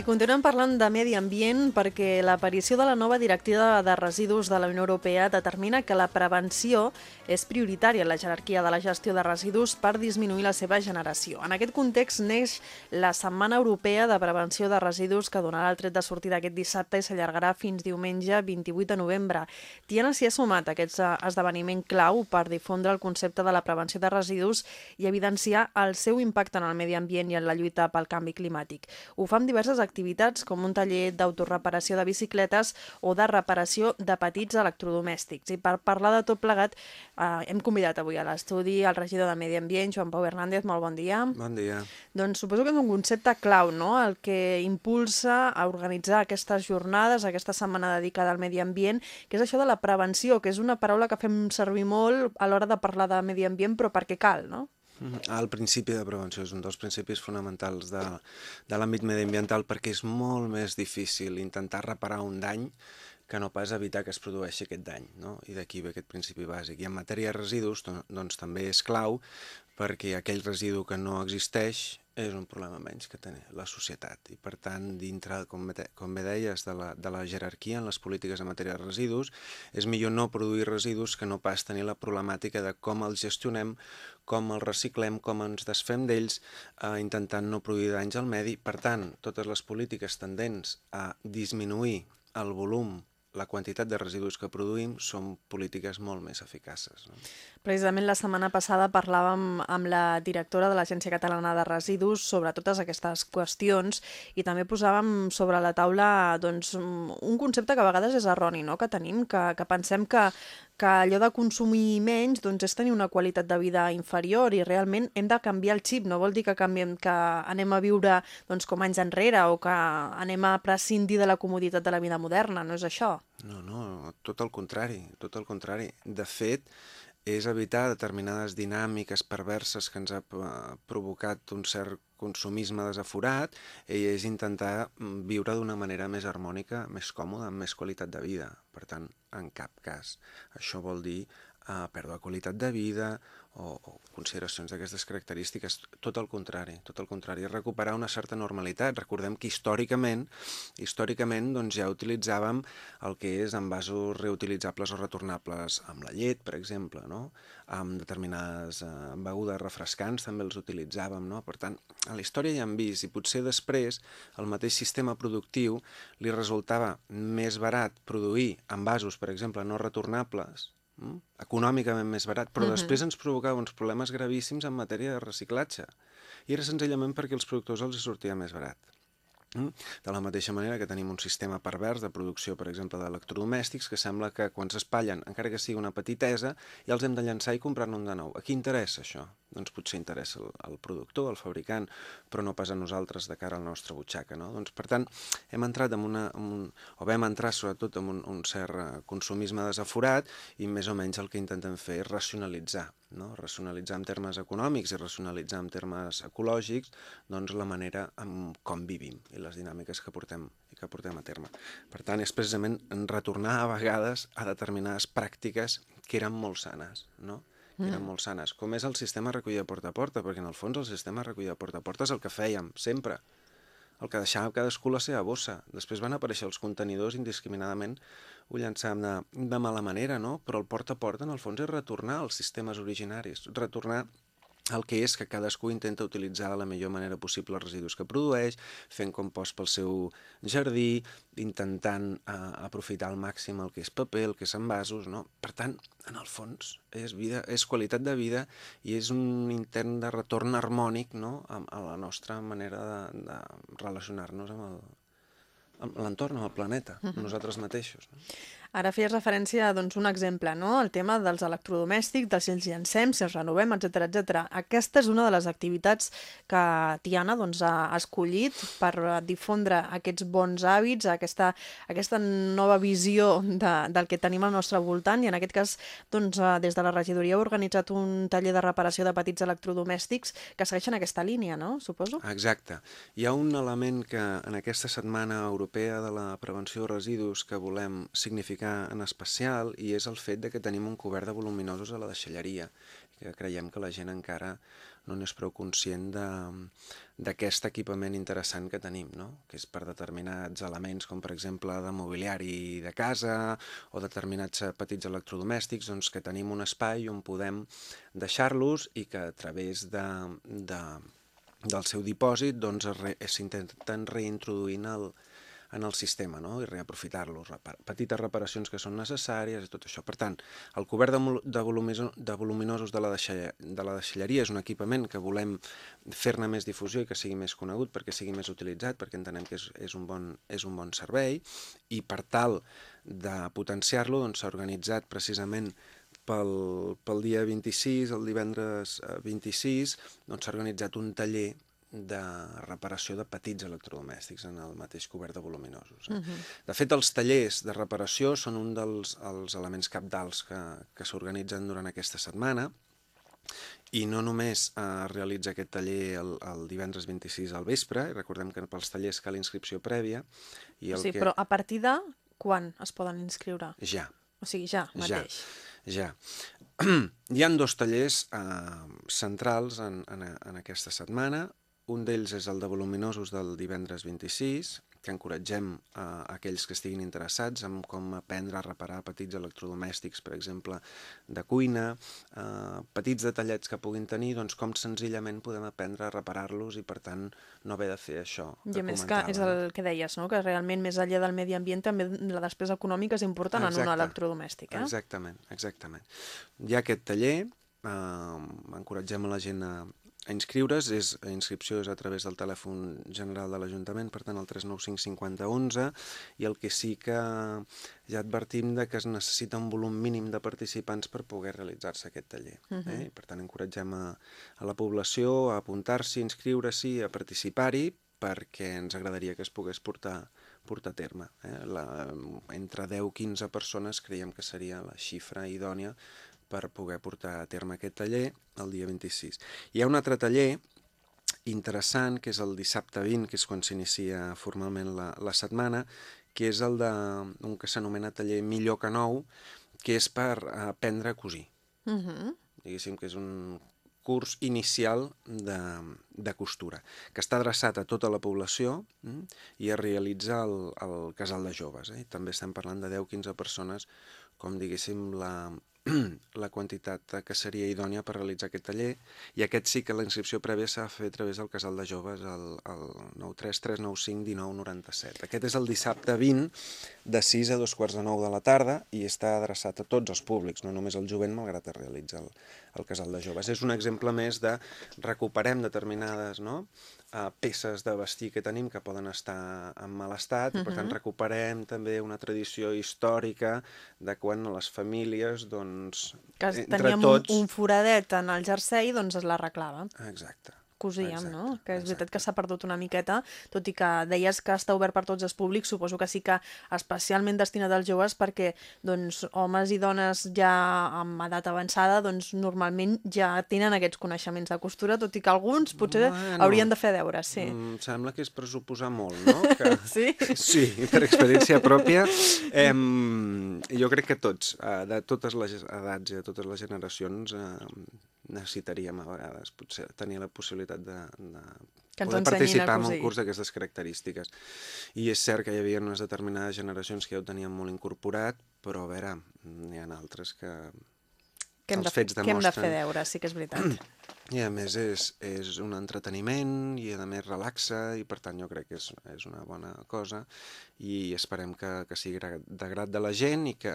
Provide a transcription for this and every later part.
I continuem parlant de medi ambient perquè l'aparició de la nova directiva de residus de la Unió Europea determina que la prevenció és prioritària en la jerarquia de la gestió de residus per disminuir la seva generació. En aquest context neix la Setmana Europea de Prevenció de Residus que donarà el tret de sortida aquest dissabte i s'allargarà fins diumenge 28 de novembre. Tiana s'hi ha sumat aquest esdeveniment clau per difondre el concepte de la prevenció de residus i evidenciar el seu impacte en el medi ambient i en la lluita pel canvi climàtic. Ho fa amb diverses activitats com un taller d'autoreparació de bicicletes o de reparació de petits electrodomèstics. I per parlar de tot plegat, eh, hem convidat avui a l'estudi el regidor de Medi Ambient, Joan Pau Hernández. Molt bon dia. Bon dia. Doncs suposo que és un concepte clau, no?, el que impulsa a organitzar aquestes jornades, aquesta setmana dedicada al medi ambient, que és això de la prevenció, que és una paraula que fem servir molt a l'hora de parlar de medi ambient, però perquè cal, no? El principi de prevenció és un dels principis fonamentals de, de l'àmbit mediambiental perquè és molt més difícil intentar reparar un dany que no pas evitar que es produeixi aquest dany, no? i d'aquí ve aquest principi bàsic. I en matèria de residus, doncs també és clau perquè aquell residu que no existeix és un problema menys que té la societat i per tant dintre, com, com bé deies, de la, de la jerarquia en les polítiques en matèria de residus, és millor no produir residus que no pas tenir la problemàtica de com els gestionem, com els reciclem, com ens desfem d'ells, eh, intentant no produir danys al medi. Per tant, totes les polítiques tendents a disminuir el volum la quantitat de residus que produïm són polítiques molt més eficaces. No? Precisament la setmana passada parlàvem amb la directora de l'Agència Catalana de Residus sobre totes aquestes qüestions i també posàvem sobre la taula doncs, un concepte que a vegades és erroni, no? que tenim, que, que pensem que, que allò de consumir menys doncs, és tenir una qualitat de vida inferior i realment hem de canviar el xip. No vol dir que canviem, que anem a viure doncs, com anys enrere o que anem a prescindir de la comoditat de la vida moderna, no és això? No, no, tot el contrari, tot el contrari. De fet, és evitar determinades dinàmiques perverses que ens ha eh, provocat un cert consumisme desaforat i és intentar mm, viure d'una manera més harmònica, més còmoda, amb més qualitat de vida. Per tant, en cap cas això vol dir eh, pèrdua de qualitat de vida o, o consideracions d'aquestes característiques. Tot el contrari, tot el contrari, és recuperar una certa normalitat. Recordem que històricament, històricament doncs ja utilitzàvem el que és envasos reutilitzables o retornables amb la llet, per exemple, no? amb determinades eh, begudes refrescants també els utilitzàvem. No? Per tant, a la història ja hem vist, i potser després el mateix sistema productiu li resultava més barat produir envasos, per exemple, no retornables? Econòmicament més barat, però uh -huh. després ens provocava uns problemes gravíssims en matèria de reciclatge. I era senzillament perquè els productors els sortia més barat. Mm? De la mateixa manera que tenim un sistema pervers de producció, per exemple, d'electrodomèstics, que sembla que quan s'espatllen, encara que sigui una petitesa, ja els hem de llançar i comprar-ne un de nou. A qui interessa això? Doncs potser interessa el, el productor, el fabricant, però no pas a nosaltres de cara a la nostra butxaca. No? Doncs, per tant, hem entrat en una, en un, o vam entrar sobretot en un, un cert eh, consumisme desaforat i més o menys el que intentem fer és racionalitzar, no? racionalitzar en termes econòmics i racionalitzar en termes ecològics doncs, la manera en com vivim i les dinàmiques que portem, que portem a terme. Per tant, és precisament retornar a vegades a determinades pràctiques que eren molt sanes, no? Que eren mm. molt sanes, com és el sistema recollida porta a porta, perquè en el fons el sistema recollida porta a porta és el que fèiem sempre, el que deixava cadascú la seva bossa. Després van aparèixer els contenidors indiscriminadament, ho llançàvem de, de mala manera, no? Però el porta a porta, en el fons, és retornar als sistemes originaris, retornar el que és que cadascú intenta utilitzar de la millor manera possible els residus que produeix, fent compost pel seu jardí, intentant eh, aprofitar al màxim el que és paper, el que és envasos, no? Per tant, en el fons, és, vida, és qualitat de vida i és un intent de retorn harmònic no? a, a la nostra manera de, de relacionar-nos amb el, amb l'entorn, amb el planeta, nosaltres mateixos. No? Ara feies referència a doncs, un exemple, no? el tema dels electrodomèstics, dels si els llancem, si els renovem, etc etc. Aquesta és una de les activitats que Tiana doncs, ha escollit per difondre aquests bons hàbits, aquesta, aquesta nova visió de, del que tenim al nostre voltant i en aquest cas doncs, eh, des de la regidoria ha organitzat un taller de reparació de petits electrodomèstics que segueixen aquesta línia, no? Suposo? Exacte. Hi ha un element que en aquesta setmana europea de la prevenció de residus que volem significar destacar en especial i és el fet de que tenim un cobert de voluminosos a la deixalleria que creiem que la gent encara no n'és prou conscient d'aquest equipament interessant que tenim, no? que és per determinats elements, com per exemple de mobiliari de casa o determinats petits electrodomèstics, doncs que tenim un espai on podem deixar-los i que a través de, de, del seu dipòsit doncs, s'intenten reintroduir en el, en el sistema no? i reaprofitar-los, repar petites reparacions que són necessàries i tot això. Per tant, el cobert de, de, de voluminosos de la, de la deixalleria és un equipament que volem fer-ne més difusió i que sigui més conegut perquè sigui més utilitzat, perquè entenem que és, és, un, bon, és un bon servei i per tal de potenciar-lo doncs, s'ha doncs, organitzat precisament pel, pel dia 26, el divendres 26, eh, doncs s'ha organitzat un taller de reparació de petits electrodomèstics en el mateix cobert de voluminosos. Eh? Uh -huh. De fet, els tallers de reparació són un dels els elements capdals que, que s'organitzen durant aquesta setmana i no només eh, realitza aquest taller el, el divendres 26 al vespre, i recordem que pels tallers cal inscripció prèvia. I el sí, que... però a partir de quan es poden inscriure? Ja. O sigui, ja, mateix. Ja, ja. Hi han dos tallers eh, centrals en, en, en aquesta setmana. Un d'ells és el de voluminosos del divendres 26, que encoratgem a aquells que estiguin interessats en com aprendre a reparar petits electrodomèstics, per exemple, de cuina, eh, petits detallets que puguin tenir, doncs com senzillament podem aprendre a reparar-los i, per tant, no haver de fer això. I a més que és el que deies, no? que realment més enllà del medi ambient també la despesa econòmica és important Exacte. en un electrodomèstic. Eh? Exactament, exactament. Hi ha aquest taller, eh, encoratgem a la gent a, a inscriure's, és, la inscripció és a través del telèfon general de l'Ajuntament, per tant el 395 50 11, i el que sí que ja advertim de que es necessita un volum mínim de participants per poder realitzar-se aquest taller. Uh -huh. eh? I per tant encoratgem a, a la població a apuntar-s'hi, inscriure-s'hi, a participar-hi, perquè ens agradaria que es pogués portar portar a terme. Eh? La, entre 10 i 15 persones creiem que seria la xifra idònia per poder portar a terme aquest taller el dia 26. Hi ha un altre taller interessant, que és el dissabte 20, que és quan s'inicia formalment la, la setmana, que és el de un que s'anomena taller Millor que Nou, que és per aprendre a cosir. Uh mhm. -huh. Diguéssim que és un curs inicial de, de costura, que està adreçat a tota la població mm, i es realitza al, al casal de joves. Eh? També estem parlant de 10-15 persones, com diguéssim la, la quantitat que seria idònia per realitzar aquest taller i aquest sí que la inscripció prèvia s'ha de fer a través del casal de joves al, al 933951997. Aquest és el dissabte 20 de 6 a dos quarts de 9 de la tarda i està adreçat a tots els públics, no només al jovent malgrat es realitza el, el casal de joves. És un exemple més de recuperem determinades no? Uh, peces de vestir que tenim que poden estar en mal estat, uh -huh. per tant recuperem també una tradició històrica de quan les famílies, doncs, que entre teníem tots... un, un foradet en el jersei, doncs es l'arreglaven. Exacte cosíem, exacte, no? Que és exacte. veritat que s'ha perdut una miqueta, tot i que deies que està obert per tots els públics, suposo que sí que especialment destinat als joves perquè doncs, homes i dones ja amb edat avançada doncs, normalment ja tenen aquests coneixements de costura, tot i que alguns potser bueno, haurien de fer deure, sí. Em sembla que és pressuposar molt, no? Que... sí? Sí, per experiència pròpia. Em, jo crec que tots, eh, de totes les edats i de totes les generacions, eh, necessitaríem a vegades potser tenir la possibilitat de, de que poder participar en un curs d'aquestes característiques. I és cert que hi havia unes determinades generacions que ja ho tenien molt incorporat, però a veure, n'hi ha altres que, que els de, fets demostren... Que hem de fer deure, sí que és veritat. I a més és, és un entreteniment i a més relaxa i per tant jo crec que és, és una bona cosa i esperem que, que sigui de grat de la gent i que,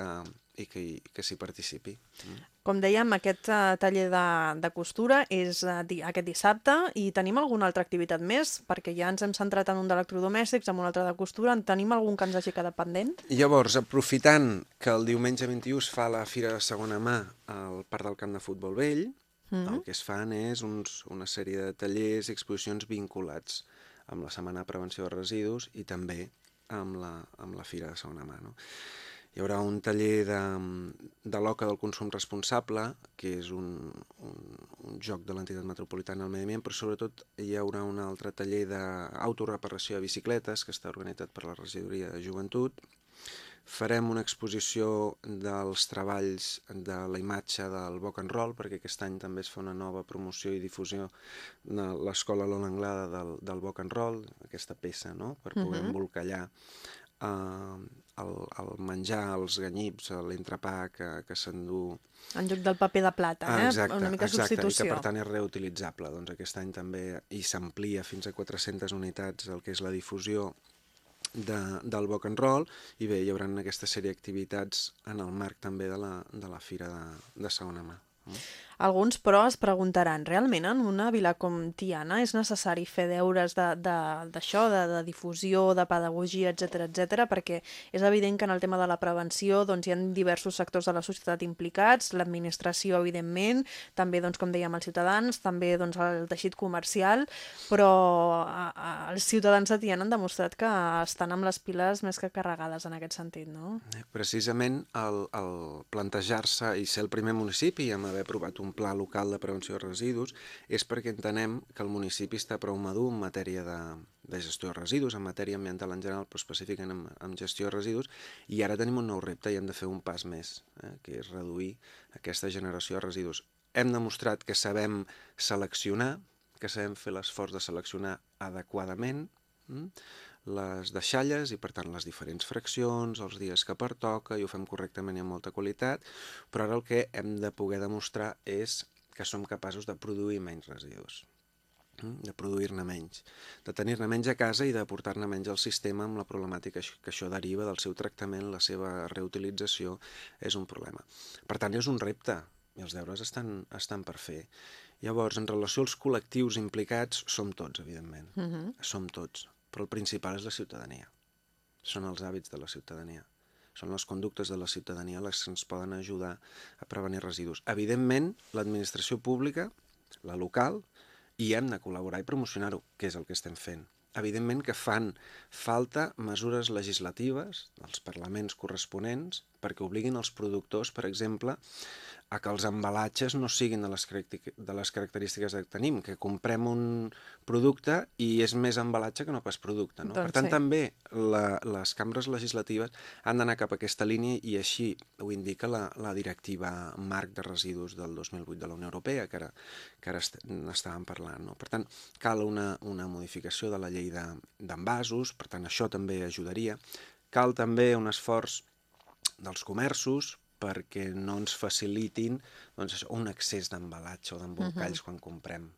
i que, que s'hi participi. Mm. Com dèiem, aquest uh, taller de, de costura és uh, di aquest dissabte i tenim alguna altra activitat més? Perquè ja ens hem centrat en un d'electrodomèstics, en un altre de costura. En tenim algun que ens hagi quedat pendent? Llavors, aprofitant que el diumenge 21 es fa la Fira de Segona Mà al Parc del Camp de Futbol Vell, mm -hmm. el que es fan és uns, una sèrie de tallers i exposicions vinculats amb la Setmana de Prevenció de Residus i també amb la, amb la Fira de Segona Mà. No? Hi haurà un taller de, de l'OCA del consum responsable, que és un, un, un joc de l'entitat metropolitana al medi ambient, però sobretot hi haurà un altre taller d'autoreparació de bicicletes que està organitzat per la regidoria de joventut. farem una exposició dels treballs de la imatge del Boc and Roll, perquè aquest any també es fa una nova promoció i difusió de l'Escola Lola Anglada del, del Boc and Roll, aquesta peça, no?, per poder uh -huh. embolcallar eh, el, el menjar, els ganyips, l'entrepà que, que s'endú... En lloc del paper de plata, eh? Exacte, una mica exacte, substitució. i que per tant és reutilitzable. Doncs aquest any també i s'amplia fins a 400 unitats el que és la difusió de, del Boc and Roll i bé, hi haurà aquesta sèrie d'activitats en el marc també de la, de la Fira de, de Segona Mà. Mm? Alguns, però, es preguntaran, realment en una vila com Tiana és necessari fer deures d'això, de, de, de, de difusió, de pedagogia, etc etc, perquè és evident que en el tema de la prevenció doncs, hi ha diversos sectors de la societat implicats, l'administració, evidentment, també, doncs, com dèiem, els ciutadans, també doncs, el teixit comercial, però a, a, els ciutadans de Tiana han demostrat que estan amb les piles més que carregades en aquest sentit, no? Precisament el, el plantejar-se i ser el primer municipi amb haver aprovat un un pla local de prevenció de residus és perquè entenem que el municipi està prou madur en matèria de, de gestió de residus, en matèria ambiental en general, però específicament en, en gestió de residus, i ara tenim un nou repte i hem de fer un pas més, eh, que és reduir aquesta generació de residus. Hem demostrat que sabem seleccionar, que sabem fer l'esforç de seleccionar adequadament, hm? Les deixalles i per tant les diferents fraccions, els dies que pertoca i ho fem correctament i amb molta qualitat, però ara el que hem de poder demostrar és que som capaços de produir menys residus hm? de produir-ne menys, de tenir-ne menys a casa i de portar-ne menys al sistema amb la problemàtica que això deriva del seu tractament, la seva reutilització, és un problema. Per tant, és un repte, i els deures estan, estan per fer. Llavors, en relació als col·lectius implicats, som tots, evidentment. Uh -huh. Som tots però el principal és la ciutadania. Són els hàbits de la ciutadania. Són les conductes de la ciutadania les que ens poden ajudar a prevenir residus. Evidentment, l'administració pública, la local, hi hem de col·laborar i promocionar-ho, que és el que estem fent. Evidentment que fan falta mesures legislatives dels parlaments corresponents perquè obliguin els productors, per exemple, a que els embalatges no siguin de les, de les característiques que tenim, que comprem un producte i és més embalatge que no pas producte. No? Doncs per tant, sí. també la, les cambres legislatives han d'anar cap a aquesta línia i així ho indica la, la directiva marc de residus del 2008 de la Unió Europea, que ara, que ara n'estàvem parlant. No? Per tant, cal una, una modificació de la llei d'envasos, de, per tant, això també ajudaria. Cal també un esforç dels comerços perquè no ens facilitin doncs, un excés d'embalatge o d'embolcalls uh -huh. quan comprem,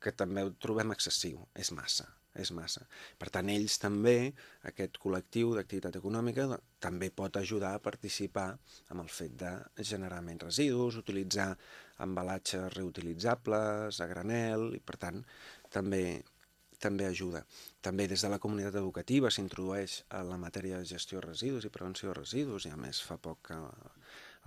que també ho trobem excessiu, és massa, és massa. Per tant, ells també, aquest col·lectiu d'activitat econòmica, també pot ajudar a participar amb el fet de generar menys residus, utilitzar embalatges reutilitzables, a granel, i per tant, també també ajuda. També des de la comunitat educativa s'introdueix a la matèria de gestió de residus i prevenció de residus, i a més fa poc que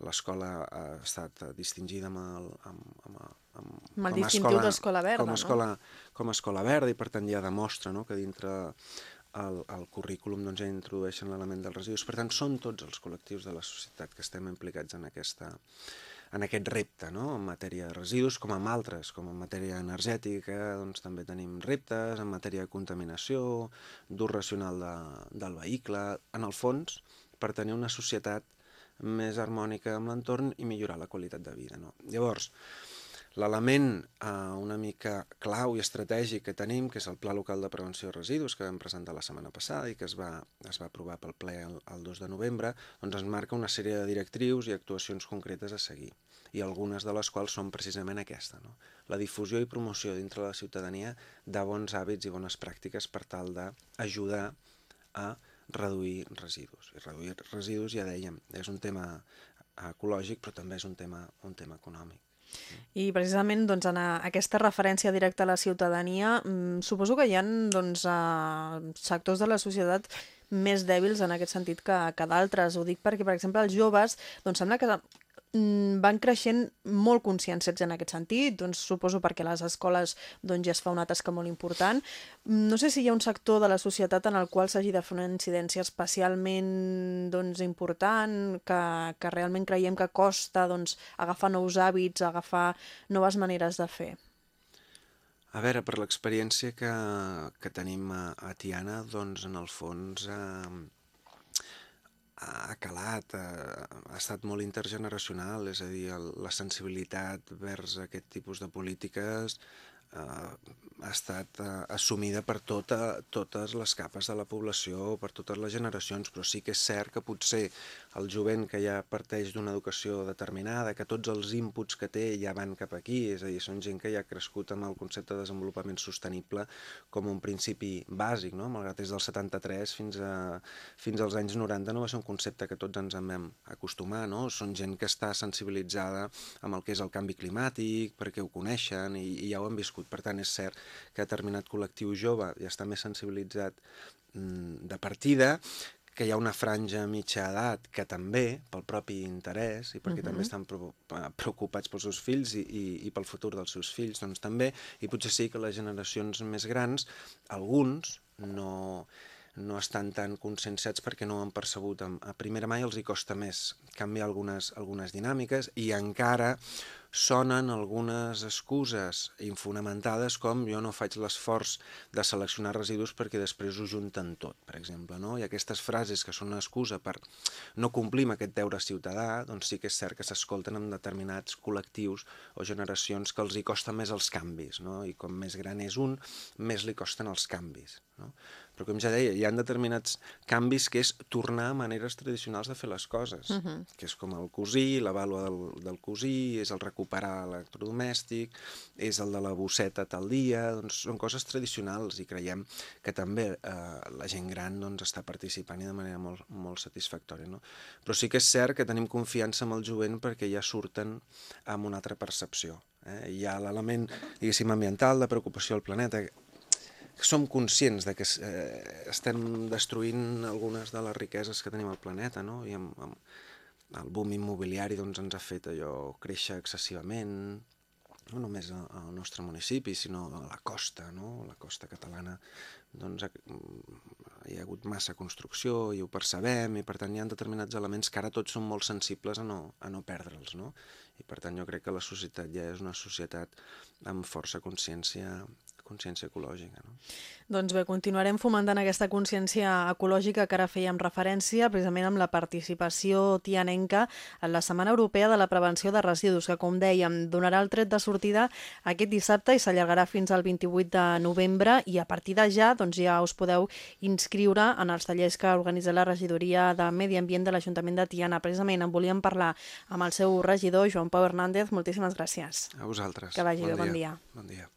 l'escola ha estat distingida amb el, amb, amb, amb, amb el distintiu d'escola verda, com a escola, no? Com a escola verda, i per tant ja demostra no, que dintre el, el currículum doncs, ja introdueixen l'element dels residus. Per tant, són tots els col·lectius de la societat que estem implicats en, aquesta, en aquest repte, no? en matèria de residus, com en altres, com en matèria energètica, doncs també tenim reptes, en matèria de contaminació, d'ús racional de, del vehicle, en el fons, per tenir una societat més harmònica amb l'entorn i millorar la qualitat de vida. No? Llavors, l'element eh, una mica clau i estratègic que tenim, que és el Pla Local de Prevenció de Residus, que vam presentar la setmana passada i que es va, es va aprovar pel ple el, el 2 de novembre, doncs ens marca una sèrie de directrius i actuacions concretes a seguir, i algunes de les quals són precisament aquesta, no? la difusió i promoció dintre la ciutadania de bons hàbits i bones pràctiques per tal d'ajudar a reduir residus. I reduir residus, ja dèiem, és un tema ecològic, però també és un tema, un tema econòmic. I precisament doncs, en aquesta referència directa a la ciutadania, mmm, suposo que hi ha doncs, sectors de la societat més dèbils en aquest sentit que, que d'altres. Ho dic perquè, per exemple, els joves doncs, sembla que Mm, van creixent molt conscienciats en aquest sentit, doncs suposo perquè a les escoles doncs, ja es fa una tasca molt important. Mm, no sé si hi ha un sector de la societat en el qual s'hagi de fer una incidència especialment doncs, important, que, que realment creiem que costa doncs, agafar nous hàbits, agafar noves maneres de fer. A veure, per l'experiència que, que tenim a, a Tiana, doncs en el fons... Eh, ha calat, ha, ha estat molt intergeneracional, és a dir, el, la sensibilitat vers aquest tipus de polítiques eh, ha estat eh, assumida per tota, totes les capes de la població, per totes les generacions, però sí que és cert que potser el jovent que ja parteix d'una educació determinada, que tots els inputs que té ja van cap aquí, és a dir, són gent que ja ha crescut amb el concepte de desenvolupament sostenible com un principi bàsic, no? malgrat des del 73 fins, a, fins als anys 90 no va ser un concepte que tots ens en vam acostumar, no? són gent que està sensibilitzada amb el que és el canvi climàtic, perquè ho coneixen i, i ja ho han viscut. Per tant, és cert que determinat col·lectiu jove ja està més sensibilitzat mm, de partida, que hi ha una franja mitja edat que també, pel propi interès i perquè uh -huh. també estan preocupats pels seus fills i, i, i pel futur dels seus fills, doncs també, i potser sí que les generacions més grans, alguns no, no estan tan conscienciats perquè no ho han percebut a primera mai, els hi costa més canviar algunes, algunes dinàmiques i encara sonen algunes excuses infonamentades com jo no faig l'esforç de seleccionar residus perquè després ho junten tot, per exemple. No? I aquestes frases que són una excusa per no complir aquest deure ciutadà, doncs sí que és cert que s'escolten en determinats col·lectius o generacions que els hi costa més els canvis, no? i com més gran és un, més li costen els canvis. No? Però com ja deia, hi ha determinats canvis que és tornar a maneres tradicionals de fer les coses, uh -huh. que és com el cosí, la vàlua del, del cosí, és el recuperar l'electrodomèstic, és el de la bosseta tal dia, doncs són coses tradicionals i creiem que també eh, la gent gran doncs, està participant i de manera molt, molt satisfactòria. No? Però sí que és cert que tenim confiança en el jovent perquè ja surten amb una altra percepció. Eh? Hi ha l'element, diguéssim, ambiental, de preocupació al planeta, som conscients de que eh, estem destruint algunes de les riqueses que tenim al planeta, no? I amb, amb el boom immobiliari doncs, ens ha fet allò créixer excessivament, no només al nostre municipi, sinó a la costa, no? la costa catalana, doncs hi ha hagut massa construcció i ho percebem i per tant hi ha determinats elements que ara tots som molt sensibles a no, a no perdre'ls, no? I per tant jo crec que la societat ja és una societat amb força consciència consciència ecològica. No? Doncs bé, continuarem fomentant aquesta consciència ecològica que ara fèiem referència, precisament amb la participació tianenca en la Setmana Europea de la Prevenció de Residus, que, com dèiem, donarà el tret de sortida aquest dissabte i s'allargarà fins al 28 de novembre i a partir de ja, doncs ja us podeu inscriure en els tallers que organitza la regidoria de Medi Ambient de l'Ajuntament de Tiana. Precisament en volíem parlar amb el seu regidor, Joan Pau Hernández. Moltíssimes gràcies. A vosaltres. Que vagi bon bé, dia. bon dia. Bon dia.